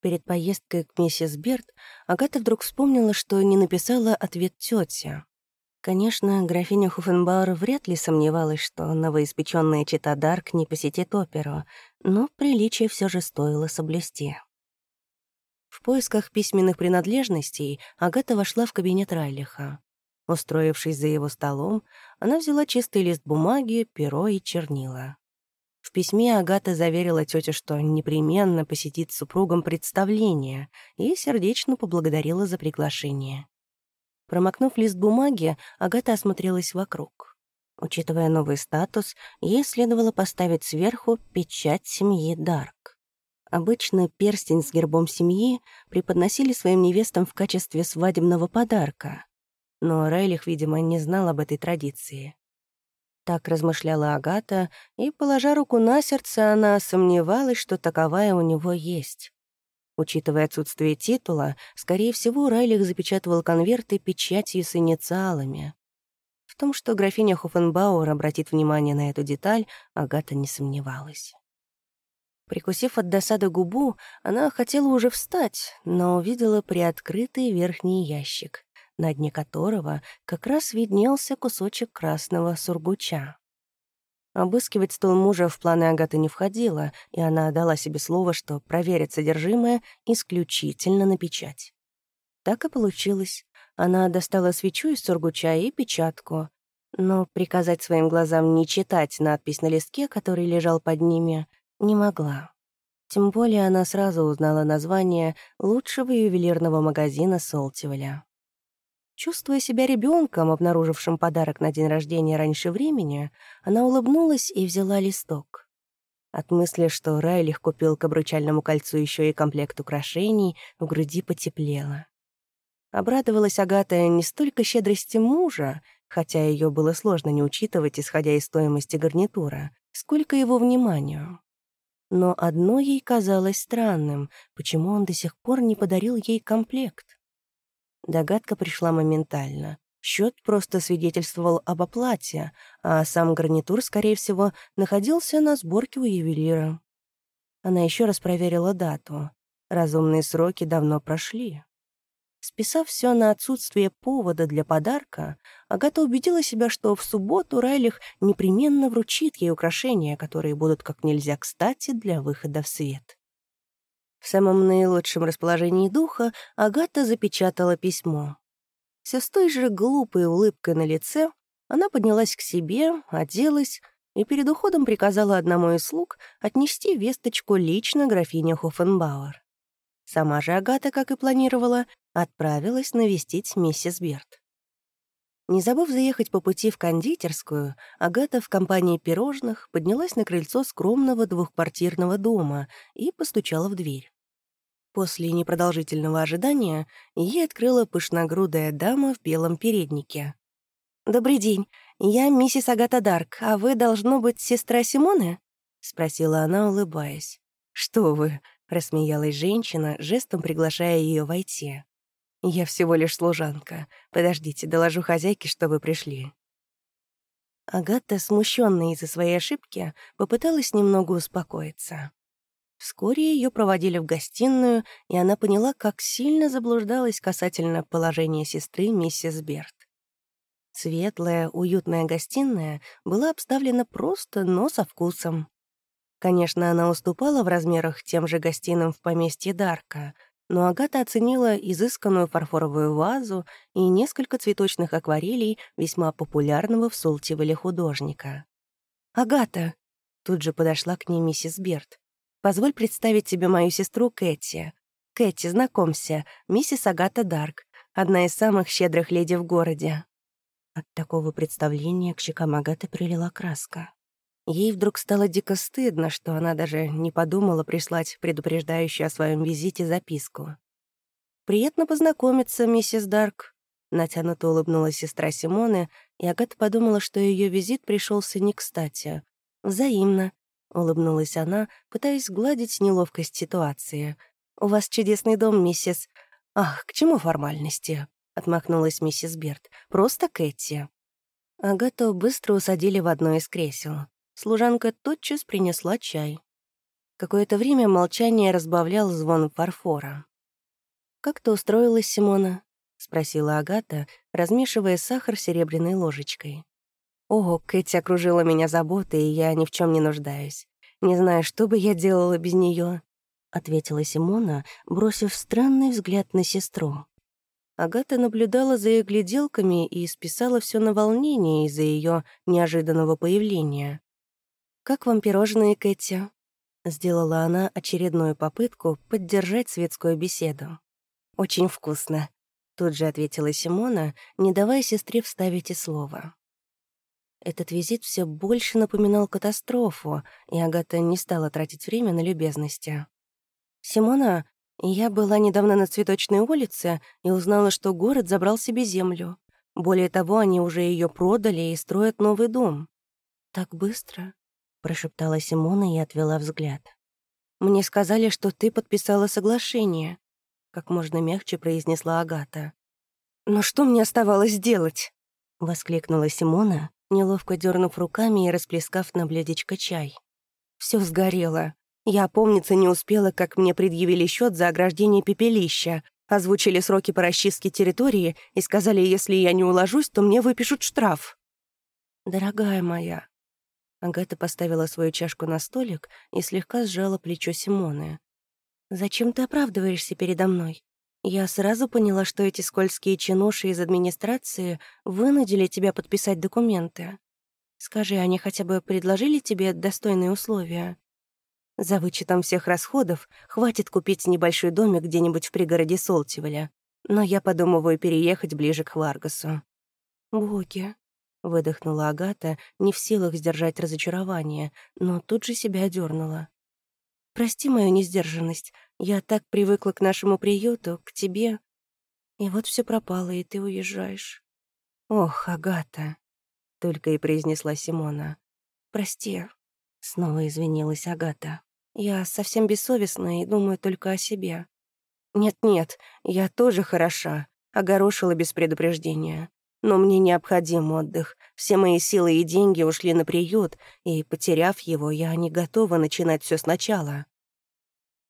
Перед поездкой к миссис Берт Агата вдруг вспомнила, что не написала ответ тете. Конечно, графиня Хуфенбауэр вряд ли сомневалась, что новоиспечённая чита Дарк не посетит оперу, но приличие все же стоило соблюсти. В поисках письменных принадлежностей Агата вошла в кабинет Райлиха. Устроившись за его столом, она взяла чистый лист бумаги, перо и чернила. В письме Агата заверила тетю, что непременно посетит с супругом представление, и сердечно поблагодарила за приглашение. Промокнув лист бумаги, Агата осмотрелась вокруг. Учитывая новый статус, ей следовало поставить сверху печать семьи Дарк. Обычно перстень с гербом семьи преподносили своим невестам в качестве свадебного подарка. Но Райлих, видимо, не знал об этой традиции. Так размышляла Агата, и, положа руку на сердце, она сомневалась, что таковая у него есть. Учитывая отсутствие титула, скорее всего, Райлих запечатывал конверты печатью с инициалами. В том, что графиня Хофенбауэр обратит внимание на эту деталь, Агата не сомневалась. Прикусив от досады губу, она хотела уже встать, но увидела приоткрытый верхний ящик на дне которого как раз виднелся кусочек красного сургуча. Обыскивать стол мужа в планы Агаты не входило, и она дала себе слово, что проверит содержимое исключительно на печать. Так и получилось. Она достала свечу из сургуча и печатку, но приказать своим глазам не читать надпись на листке, который лежал под ними, не могла. Тем более она сразу узнала название лучшего ювелирного магазина Солтивеля. Чувствуя себя ребенком, обнаружившим подарок на день рождения раньше времени, она улыбнулась и взяла листок. От мысли, что Райлих купил к обручальному кольцу еще и комплект украшений, в груди потеплело. Обрадовалась Агата не столько щедрости мужа, хотя ее было сложно не учитывать, исходя из стоимости гарнитура, сколько его вниманию. Но одно ей казалось странным, почему он до сих пор не подарил ей комплект. Догадка пришла моментально. Счет просто свидетельствовал об оплате, а сам гарнитур, скорее всего, находился на сборке у ювелира. Она еще раз проверила дату. Разумные сроки давно прошли. Списав все на отсутствие повода для подарка, Агата убедила себя, что в субботу Райлих непременно вручит ей украшения, которые будут как нельзя кстати для выхода в свет. В самом наилучшем расположении духа Агата запечатала письмо. Все с той же глупой улыбкой на лице она поднялась к себе, оделась и перед уходом приказала одному из слуг отнести весточку лично графине Хофенбауэр. Сама же Агата, как и планировала, отправилась навестить миссис Берт. Не забыв заехать по пути в кондитерскую, Агата в компании пирожных поднялась на крыльцо скромного двухквартирного дома и постучала в дверь. После непродолжительного ожидания ей открыла пышногрудая дама в белом переднике. «Добрый день, я миссис Агата Дарк, а вы, должно быть, сестра Симоны?» — спросила она, улыбаясь. «Что вы?» — рассмеялась женщина, жестом приглашая ее войти. «Я всего лишь служанка. Подождите, доложу хозяйке, что вы пришли». Агата, смущенная из-за своей ошибки, попыталась немного успокоиться. Вскоре ее проводили в гостиную, и она поняла, как сильно заблуждалась касательно положения сестры миссис Берт. Светлая, уютная гостиная была обставлена просто, но со вкусом. Конечно, она уступала в размерах тем же гостиным в поместье Дарка — но Агата оценила изысканную фарфоровую вазу и несколько цветочных акварелей весьма популярного в Солтивеле художника. «Агата!» — тут же подошла к ней миссис Берт. «Позволь представить тебе мою сестру Кэти. Кэти, знакомься, миссис Агата Дарк, одна из самых щедрых леди в городе». От такого представления к щекам Агаты прилила краска. Ей вдруг стало дико стыдно, что она даже не подумала прислать предупреждающую о своем визите записку. «Приятно познакомиться, миссис Дарк», — натянуто улыбнулась сестра Симоны, и Агата подумала, что ее визит пришелся не кстати. «Взаимно», — улыбнулась она, пытаясь гладить неловкость ситуации. «У вас чудесный дом, миссис...» «Ах, к чему формальности?» — отмахнулась миссис Берт. «Просто Кэти». Агату быстро усадили в одно из кресел. Служанка тотчас принесла чай. Какое-то время молчание разбавлял звон фарфора. «Как ты устроилась, Симона?» — спросила Агата, размешивая сахар серебряной ложечкой. «Ого, Кэти окружила меня заботой, и я ни в чем не нуждаюсь. Не знаю, что бы я делала без нее, ответила Симона, бросив странный взгляд на сестру. Агата наблюдала за ее гляделками и списала все на волнение из-за ее неожиданного появления. «Как вам пирожные, Кэти?» Сделала она очередную попытку поддержать светскую беседу. «Очень вкусно», — тут же ответила Симона, не давая сестре вставить и слова. Этот визит все больше напоминал катастрофу, и Агата не стала тратить время на любезности. «Симона, я была недавно на Цветочной улице и узнала, что город забрал себе землю. Более того, они уже ее продали и строят новый дом». «Так быстро?» — прошептала Симона и отвела взгляд. «Мне сказали, что ты подписала соглашение», — как можно мягче произнесла Агата. «Но что мне оставалось делать?» — воскликнула Симона, неловко дернув руками и расплескав на блюдечко чай. Все сгорело. Я, помнится, не успела, как мне предъявили счет за ограждение пепелища, озвучили сроки по расчистке территории и сказали, если я не уложусь, то мне выпишут штраф. «Дорогая моя», Агата поставила свою чашку на столик и слегка сжала плечо Симоны. «Зачем ты оправдываешься передо мной? Я сразу поняла, что эти скользкие чинуши из администрации вынудили тебя подписать документы. Скажи, они хотя бы предложили тебе достойные условия? За вычетом всех расходов хватит купить небольшой домик где-нибудь в пригороде Солтивеля, но я подумываю переехать ближе к Хваргасу. Боги, — выдохнула Агата, не в силах сдержать разочарование, но тут же себя одернула. «Прости мою несдержанность. Я так привыкла к нашему приюту, к тебе. И вот все пропало, и ты уезжаешь». «Ох, Агата», — только и произнесла Симона. «Прости», — снова извинилась Агата. «Я совсем бессовестна и думаю только о себе». «Нет-нет, я тоже хороша», — огорошила без предупреждения. Но мне необходим отдых. Все мои силы и деньги ушли на приют, и, потеряв его, я не готова начинать все сначала».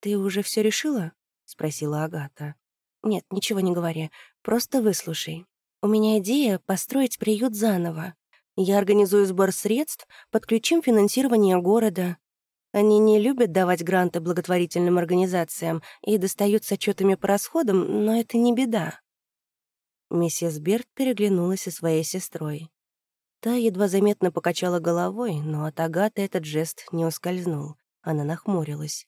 «Ты уже все решила?» — спросила Агата. «Нет, ничего не говори. Просто выслушай. У меня идея построить приют заново. Я организую сбор средств, подключим финансирование города. Они не любят давать гранты благотворительным организациям и достают с отчетами по расходам, но это не беда. Миссис Берт переглянулась со своей сестрой. Та едва заметно покачала головой, но от Агаты этот жест не ускользнул. Она нахмурилась.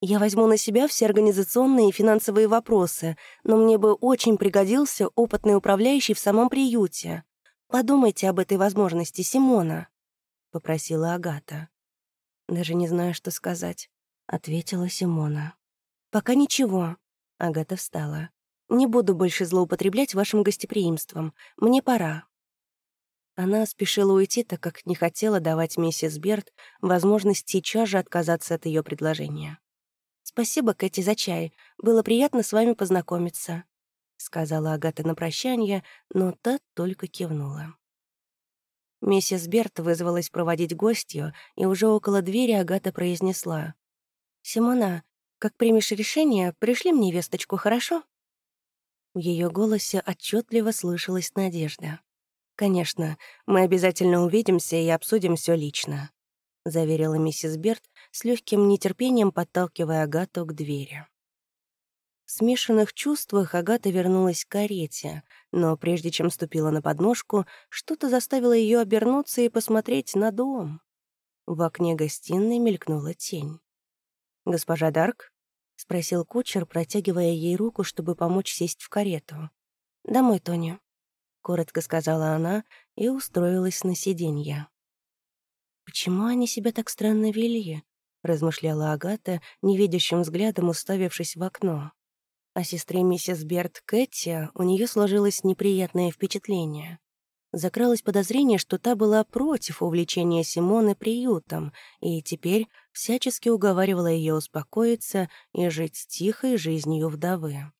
«Я возьму на себя все организационные и финансовые вопросы, но мне бы очень пригодился опытный управляющий в самом приюте. Подумайте об этой возможности, Симона», — попросила Агата. «Даже не знаю, что сказать», — ответила Симона. «Пока ничего», — Агата встала. Не буду больше злоупотреблять вашим гостеприимством. Мне пора». Она спешила уйти, так как не хотела давать миссис Берт возможность сейчас же отказаться от ее предложения. «Спасибо, Кэти, за чай. Было приятно с вами познакомиться», — сказала Агата на прощание, но та только кивнула. Миссис Берт вызвалась проводить гостью, и уже около двери Агата произнесла. «Симона, как примешь решение, пришли мне весточку, хорошо?» В ее голосе отчетливо слышалась надежда. «Конечно, мы обязательно увидимся и обсудим все лично», — заверила миссис Берт, с легким нетерпением подталкивая Агату к двери. В смешанных чувствах Агата вернулась к карете, но прежде чем ступила на подножку, что-то заставило ее обернуться и посмотреть на дом. В окне гостиной мелькнула тень. «Госпожа Дарк?» — спросил кучер, протягивая ей руку, чтобы помочь сесть в карету. «Домой, Тони», — коротко сказала она и устроилась на сиденье. «Почему они себя так странно вели?» — размышляла Агата, невидящим взглядом уставившись в окно. О сестре миссис Берт Кэти у нее сложилось неприятное впечатление закралось подозрение, что та была против увлечения Симоны приютом и теперь всячески уговаривала ее успокоиться и жить тихой жизнью вдовы.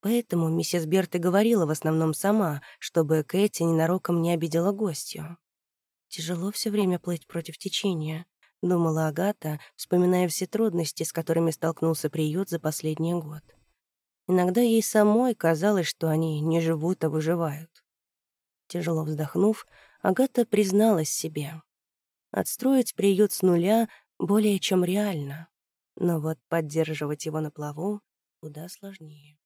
Поэтому миссис Берт и говорила в основном сама, чтобы Кэти ненароком не обидела гостью. Тяжело все время плыть против течения. думала Агата, вспоминая все трудности, с которыми столкнулся приют за последний год. Иногда ей самой казалось, что они не живут, а выживают. Тяжело вздохнув, Агата призналась себе. Отстроить приют с нуля более чем реально, но вот поддерживать его на плаву куда сложнее.